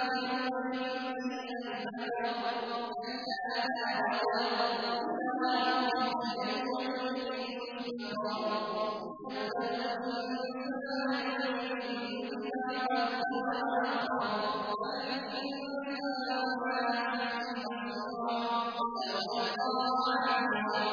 عَنْهُم مِّنْ أَثَرِ السَّاعَةِ وَظَنُّوا مَا هُمْ بِشَيْءٍ مِّنْ مَرَضٍ نَّبَذَهُ الْإِنسَانُ بِالْأَمْرِ وَأَعْرَضَ فَإِنَّ لَهُ مَعَاشِرَ ضَنكًا وَنَحْشُرُهُ أَعْمَىٰ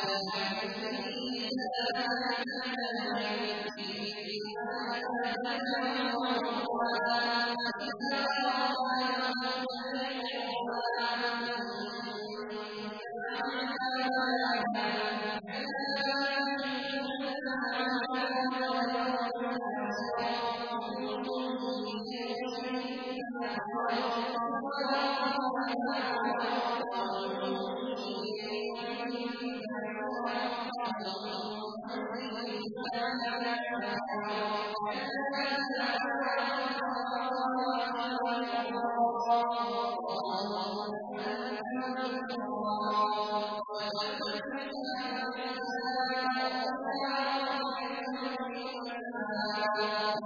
أَلَمْ نَجْعَلِ لَهُ عَيْنَيْنِ قُرْآنٍ إِذَا قَرَأْنَاهُ فَاتَّبِعْ قُرْآنَهُ إِنَّ سَمْعَنَا وَأَذَانًا يُسْمَعُ وَأَبْصَارُ كُلٌّ إِلَيْهِ نَاظِرٌ وَأَطْوَارُهَا وَأَرْجُلُهُمْ إِلَيْهِ نَاظِرَةٌ عَلَىٰ صِرَاطٍ مُّسْتَقِيمٍ وَأَنزَلْنَا الْفُرْقَانَ وَقَسَّمْنَاهُ بَيْنَهُمْ إِلَىٰ رَبِّكَ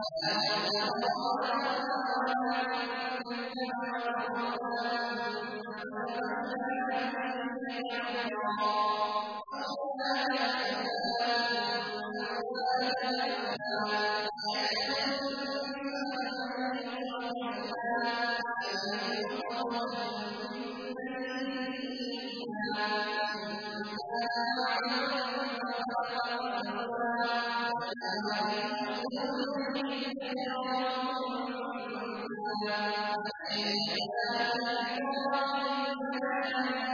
الْمُنتَهَىٰ لَا نَطْلَعُ عَلَىٰ رَبِّنَا وَلَٰكِنَّا نَبِّئَهُم بِمَا كَانُوا يَعْمَلُونَ الْأُولَىٰ لَمَيْسَرَةً ۖ